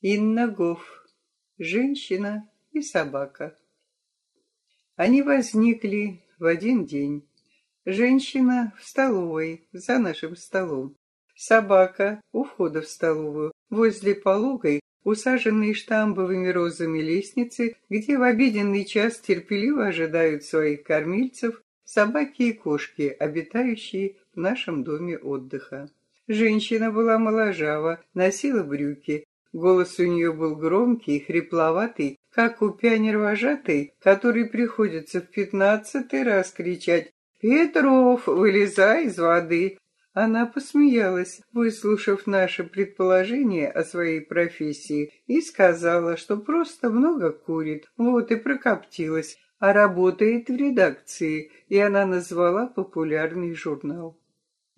Инна Гоф. Женщина и собака. Они возникли в один день. Женщина в столовой, за нашим столом. Собака у входа в столовую, возле пологой, усаженной штамбовыми розами лестницы, где в обеденный час терпеливо ожидают своих кормильцев собаки и кошки, обитающие в нашем доме отдыха. Женщина была моложава, носила брюки, Голос у нее был громкий и хрипловатый, как у пионервожатой, который приходится в пятнадцатый раз кричать «Петров, вылезай из воды!». Она посмеялась, выслушав наше предположение о своей профессии, и сказала, что просто много курит, вот и прокоптилась, а работает в редакции, и она назвала популярный журнал.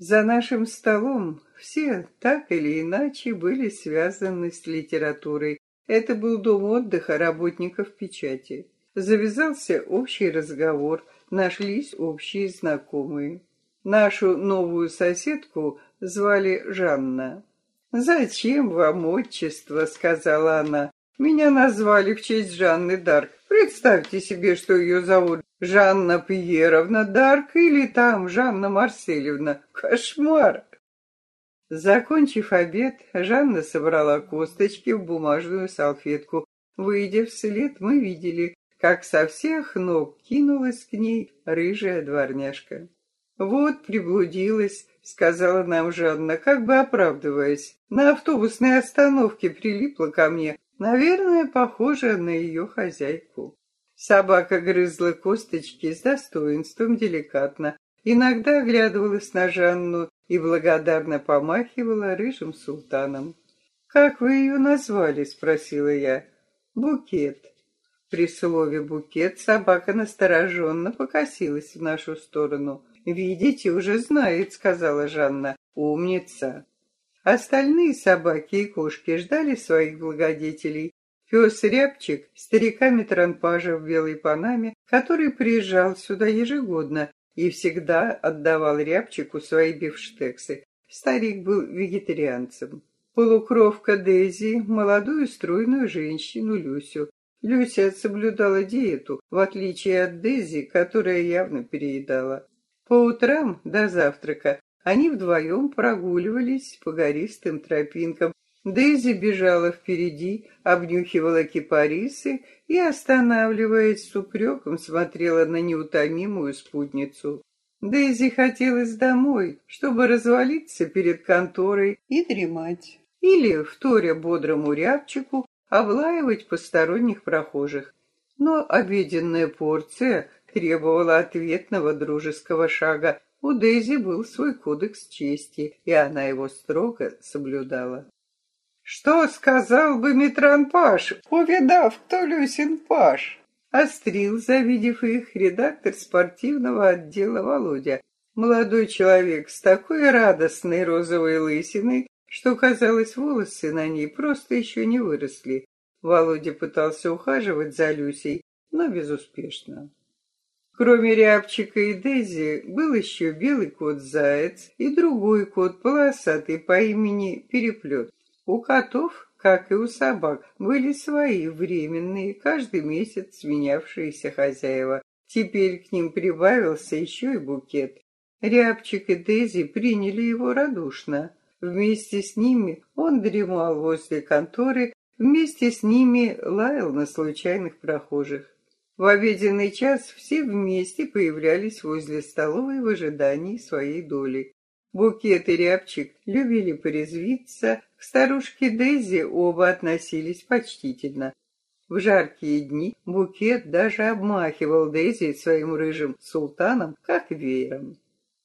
За нашим столом все так или иначе были связаны с литературой. Это был дом отдыха работников печати. Завязался общий разговор, нашлись общие знакомые. Нашу новую соседку звали Жанна. «Зачем вам отчество?» — сказала она. «Меня назвали в честь Жанны Дарк. Представьте себе, что ее зовут Жанна Пьеровна Дарк или там Жанна Марсельевна. Кошмар! Закончив обед, Жанна собрала косточки в бумажную салфетку. Выйдя вслед, мы видели, как со всех ног кинулась к ней рыжая дворняжка. «Вот, приблудилась», — сказала нам Жанна, как бы оправдываясь. «На автобусной остановке прилипла ко мне, Наверное, похожа на ее хозяйку. Собака грызла косточки с достоинством деликатно, иногда оглядывалась на Жанну и благодарно помахивала рыжим султаном. «Как вы ее назвали?» — спросила я. «Букет». При слове «букет» собака настороженно покосилась в нашу сторону. «Видите, уже знает», — сказала Жанна. «Умница». Остальные собаки и кошки ждали своих благодетелей. Пес Рябчик, старика Метранпажа в белой панаме, который приезжал сюда ежегодно и всегда отдавал Рябчику свои бифштексы. Старик был вегетарианцем. Полукровка Дейзи, молодую стройную женщину Люсю. Люся соблюдала диету, в отличие от Дейзи, которая явно переедала. По утрам до завтрака они вдвоем прогуливались по гористым тропинкам. Дейзи бежала впереди, обнюхивала кипарисы и, останавливаясь с упреком, смотрела на неутомимую спутницу. Дейзи хотелось домой, чтобы развалиться перед конторой и дремать. Или, вторя бодрому рябчику, облаивать посторонних прохожих. Но обеденная порция требовала ответного дружеского шага, у Дейзи был свой кодекс чести, и она его строго соблюдала. «Что сказал бы Митран Паш, увидав, кто Люсин Паш?» Острил, завидев их, редактор спортивного отдела Володя. Молодой человек с такой радостной розовой лысиной, что, казалось, волосы на ней просто еще не выросли. Володя пытался ухаживать за Люсей, но безуспешно. Кроме Рябчика и Дези был еще белый кот-заяц и другой кот полосатый по имени Переплет. У котов, как и у собак, были свои временные, каждый месяц сменявшиеся хозяева. Теперь к ним прибавился еще и букет. Рябчик и Дези приняли его радушно. Вместе с ними он дремал возле конторы, вместе с ними лаял на случайных прохожих. В обеденный час все вместе появлялись возле столовой в ожидании своей доли. Букет и Рябчик любили порезвиться, к старушке Дейзи оба относились почтительно. В жаркие дни Букет даже обмахивал Дейзи своим рыжим султаном, как веером.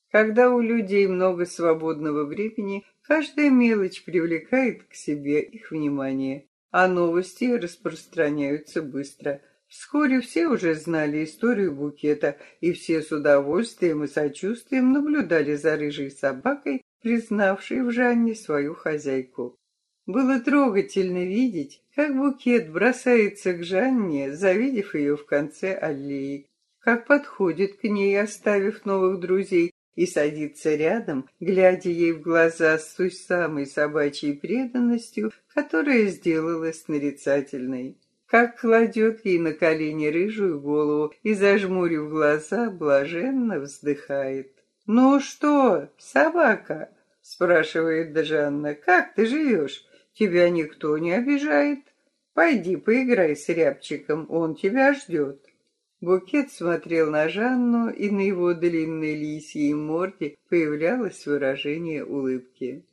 Когда у людей много свободного времени, каждая мелочь привлекает к себе их внимание, а новости распространяются быстро – Вскоре все уже знали историю букета, и все с удовольствием и сочувствием наблюдали за рыжей собакой, признавшей в Жанне свою хозяйку. Было трогательно видеть, как букет бросается к Жанне, завидев ее в конце аллеи, как подходит к ней, оставив новых друзей, и садится рядом, глядя ей в глаза с той самой собачьей преданностью, которая сделалась нарицательной. Как кладет ей на колени рыжую голову и, зажмурив глаза, блаженно вздыхает. «Ну что, собака?» — спрашивает Джанна. «Как ты живешь? Тебя никто не обижает? Пойди поиграй с рябчиком, он тебя ждет». Букет смотрел на Жанну, и на его длинной лисьей морде появлялось выражение улыбки.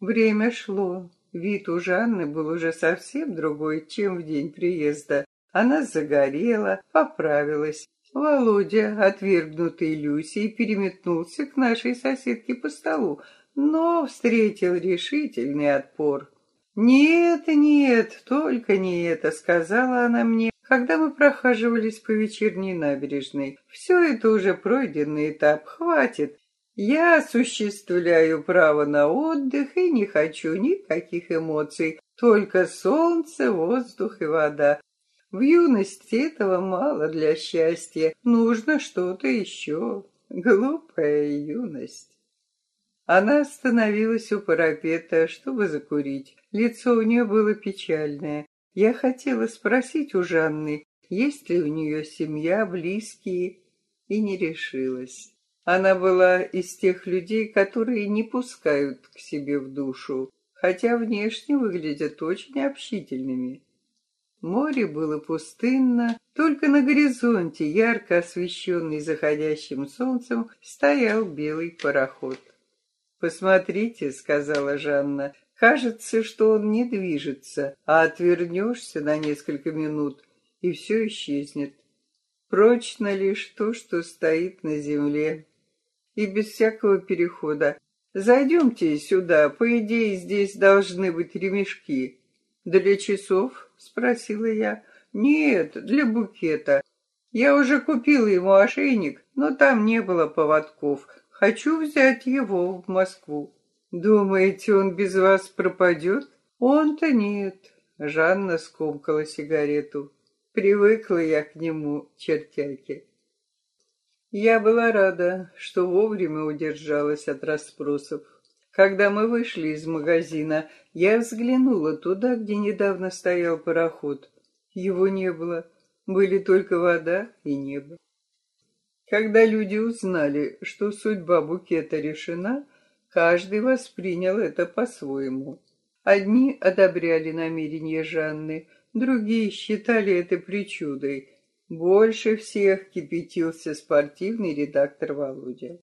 Время шло. Вид у Жанны был уже совсем другой, чем в день приезда. Она загорела, поправилась. Володя, отвергнутый Люсей, переметнулся к нашей соседке по столу, но встретил решительный отпор. «Нет, нет, только не это», — сказала она мне, когда мы прохаживались по вечерней набережной. Все это уже пройденный этап, хватит. Я осуществляю право на отдых и не хочу никаких эмоций, только солнце, воздух и вода. В юности этого мало для счастья, нужно что-то еще. Глупая юность. Она остановилась у парапета, чтобы закурить. Лицо у нее было печальное. Я хотела спросить у Жанны, есть ли у нее семья, близкие, и не решилась. Она была из тех людей, которые не пускают к себе в душу, хотя внешне выглядят очень общительными. Море было пустынно, только на горизонте, ярко освещенный заходящим солнцем, стоял белый пароход. «Посмотрите», — сказала Жанна, Кажется, что он не движется, а отвернешься на несколько минут, и все исчезнет. Прочно лишь то, что стоит на земле. И без всякого перехода. Зайдемте сюда, по идее, здесь должны быть ремешки. Для часов? Спросила я. Нет, для букета. Я уже купила ему ошейник, но там не было поводков. Хочу взять его в Москву. Думаете, он без вас пропадет? Он-то нет. Жанна скомкала сигарету. Привыкла я к нему, чертяки. Я была рада, что вовремя удержалась от расспросов. Когда мы вышли из магазина, я взглянула туда, где недавно стоял пароход. Его не было, были только вода и небо. Когда люди узнали, что судьба букета решена, Каждый воспринял это по-своему. Одни одобряли намерения Жанны, другие считали это причудой. Больше всех кипятился спортивный редактор Володя.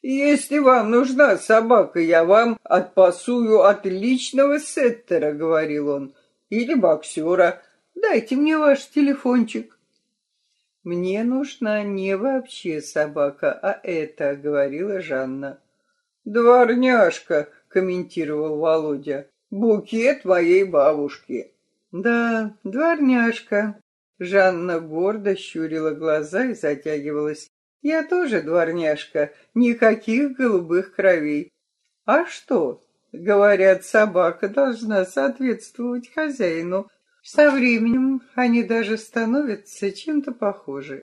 «Если вам нужна собака, я вам отпасую отличного сеттера», — говорил он, — «или боксера. Дайте мне ваш телефончик». «Мне нужна не вообще собака, а это», — говорила Жанна. «Дворняжка», — комментировал Володя, — «букет моей бабушки». «Да, дворняжка». Жанна гордо щурила глаза и затягивалась. «Я тоже дворняжка, никаких голубых кровей». «А что?» Говорят, собака должна соответствовать хозяину. Со временем они даже становятся чем-то похожи.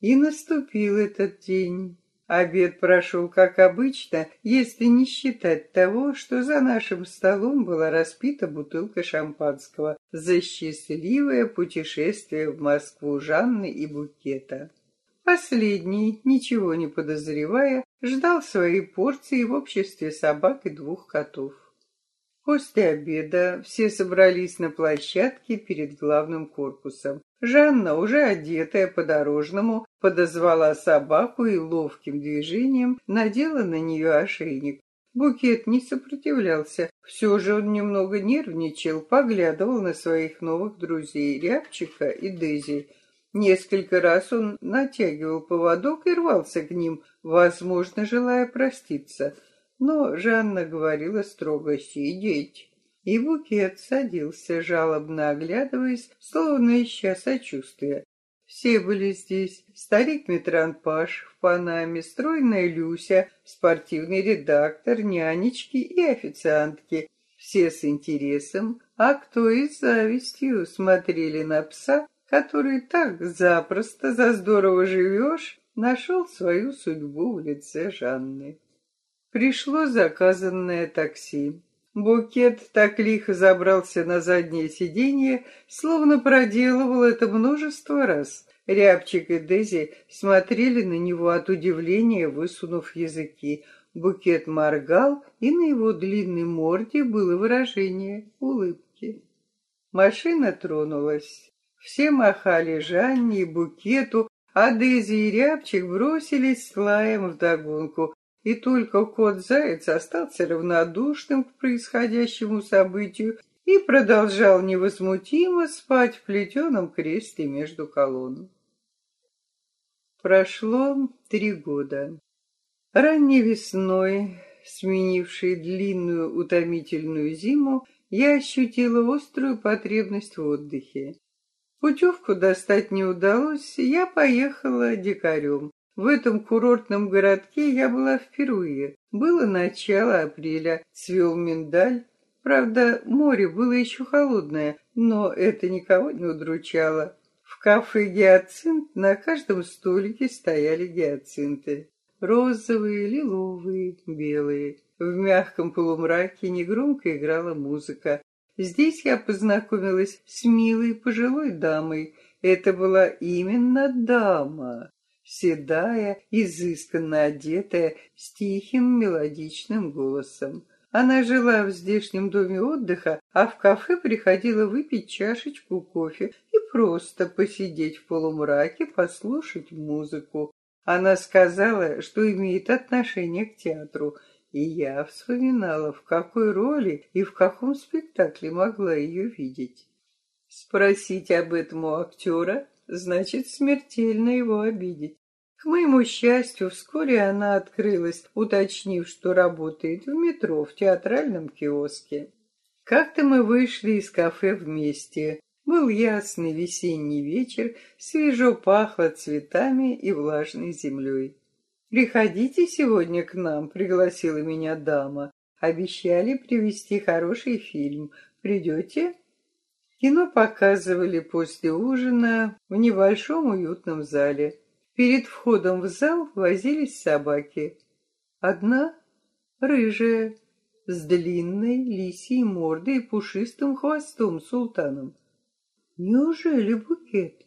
И наступил этот день. Обед прошел как обычно, если не считать того, что за нашим столом была распита бутылка шампанского за счастливое путешествие в Москву Жанны и Букета. Последний, ничего не подозревая, ждал своей порции в обществе собак и двух котов. После обеда все собрались на площадке перед главным корпусом. Жанна, уже одетая по-дорожному, подозвала собаку и ловким движением надела на нее ошейник. Букет не сопротивлялся. Все же он немного нервничал, поглядывал на своих новых друзей Рябчика и Дези. Несколько раз он натягивал поводок и рвался к ним, возможно, желая проститься — но Жанна говорила строго «сидеть». И букет садился, жалобно оглядываясь, словно ища сочувствия. Все были здесь. Старик Митранпаш в Панаме, стройная Люся, спортивный редактор, нянечки и официантки. Все с интересом, а кто и с завистью смотрели на пса, который так запросто, за здорово живешь, нашел свою судьбу в лице Жанны. Пришло заказанное такси. Букет так лихо забрался на заднее сиденье, словно проделывал это множество раз. Рябчик и Дези смотрели на него от удивления, высунув языки. Букет моргал, и на его длинной морде было выражение улыбки. Машина тронулась. Все махали Жанне и букету, а Дейзи и Рябчик бросились с лаем вдогонку, и только кот-заяц остался равнодушным к происходящему событию и продолжал невозмутимо спать в плетеном кресле между колонн. Прошло три года. Ранней весной, сменившей длинную утомительную зиму, я ощутила острую потребность в отдыхе. Путевку достать не удалось, я поехала дикарем. В этом курортном городке я была впервые. Было начало апреля, цвел миндаль. Правда, море было еще холодное, но это никого не удручало. В кафе «Гиацинт» на каждом столике стояли гиацинты. Розовые, лиловые, белые. В мягком полумраке негромко играла музыка. Здесь я познакомилась с милой пожилой дамой. Это была именно дама, седая, изысканно одетая, с тихим мелодичным голосом. Она жила в здешнем доме отдыха, а в кафе приходила выпить чашечку кофе и просто посидеть в полумраке, послушать музыку. Она сказала, что имеет отношение к театру, и я вспоминала, в какой роли и в каком спектакле могла ее видеть. Спросить об этом у актера значит смертельно его обидеть. К моему счастью, вскоре она открылась, уточнив, что работает в метро в театральном киоске. Как-то мы вышли из кафе вместе. Был ясный весенний вечер, свежо пахло цветами и влажной землей. «Приходите сегодня к нам», — пригласила меня дама. «Обещали привезти хороший фильм. Придете?» Кино показывали после ужина в небольшом уютном зале. Перед входом в зал возились собаки. Одна — рыжая, с длинной лисьей мордой и пушистым хвостом султаном. Неужели букет?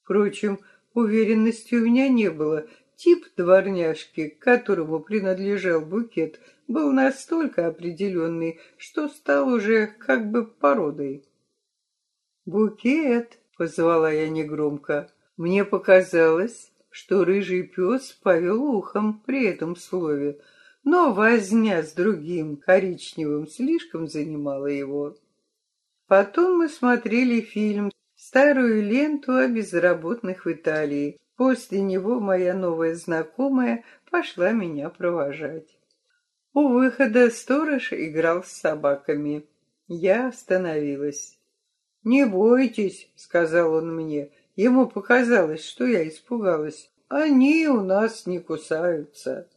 Впрочем, уверенности у меня не было. Тип дворняжки, к которому принадлежал букет, был настолько определенный, что стал уже как бы породой. «Букет!» — позвала я негромко. Мне показалось, что рыжий пес повел ухом при этом слове, но возня с другим коричневым слишком занимала его. Потом мы смотрели фильм «Старую ленту о безработных в Италии», После него моя новая знакомая пошла меня провожать. У выхода сторож играл с собаками. Я остановилась. «Не бойтесь», — сказал он мне. Ему показалось, что я испугалась. «Они у нас не кусаются».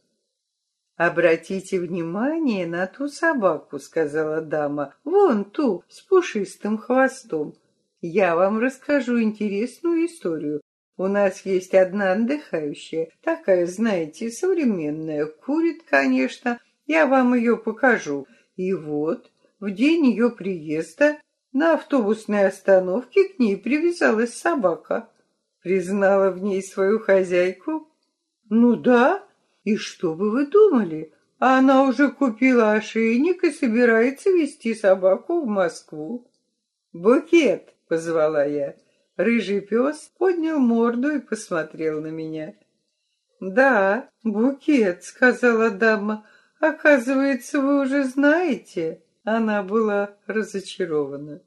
«Обратите внимание на ту собаку», — сказала дама. «Вон ту, с пушистым хвостом. Я вам расскажу интересную историю. У нас есть одна отдыхающая, такая, знаете, современная, курит, конечно. Я вам ее покажу. И вот, в день ее приезда на автобусной остановке к ней привязалась собака. Признала в ней свою хозяйку? Ну да. И что бы вы думали? Она уже купила ошейник и собирается вести собаку в Москву. «Букет!» — позвала я. Рыжий пес поднял морду и посмотрел на меня. «Да, букет», — сказала дама. «Оказывается, вы уже знаете». Она была разочарована.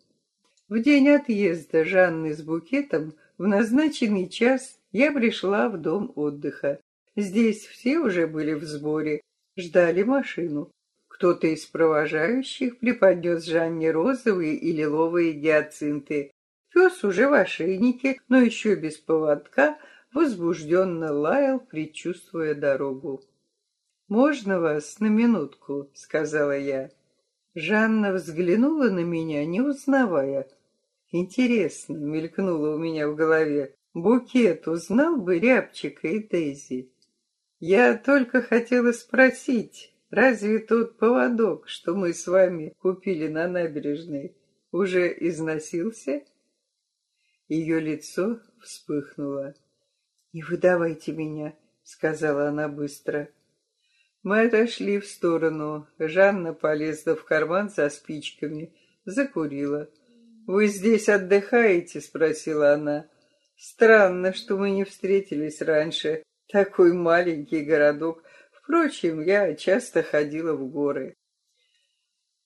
В день отъезда Жанны с букетом в назначенный час я пришла в дом отдыха. Здесь все уже были в сборе, ждали машину. Кто-то из провожающих преподнес Жанне розовые и лиловые гиацинты, Пес уже в ошейнике, но еще без поводка, возбужденно лаял, предчувствуя дорогу. «Можно вас на минутку?» — сказала я. Жанна взглянула на меня, не узнавая. «Интересно», — мелькнуло у меня в голове, Букет узнал бы Рябчика и Дейзи. Я только хотела спросить, разве тот поводок, что мы с вами купили на набережной, уже износился?» Ее лицо вспыхнуло. «Не выдавайте меня», — сказала она быстро. Мы отошли в сторону. Жанна полезла в карман за спичками, закурила. «Вы здесь отдыхаете?» — спросила она. «Странно, что мы не встретились раньше. Такой маленький городок. Впрочем, я часто ходила в горы».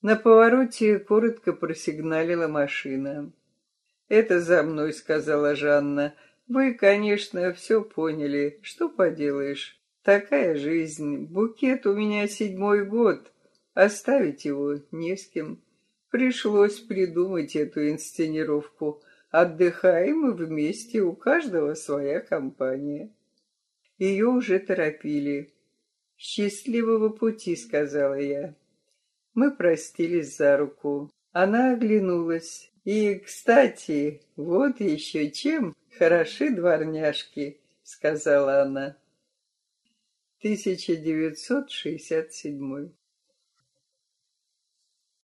На повороте коротко просигналила машина. «Это за мной», — сказала Жанна. «Вы, конечно, все поняли. Что поделаешь? Такая жизнь. Букет у меня седьмой год. Оставить его не с кем. Пришлось придумать эту инсценировку. Отдыхаем вместе, у каждого своя компания». Ее уже торопили. «Счастливого пути», — сказала я. Мы простились за руку. Она оглянулась. И, кстати, вот еще чем хороши дворняжки, сказала она. 1967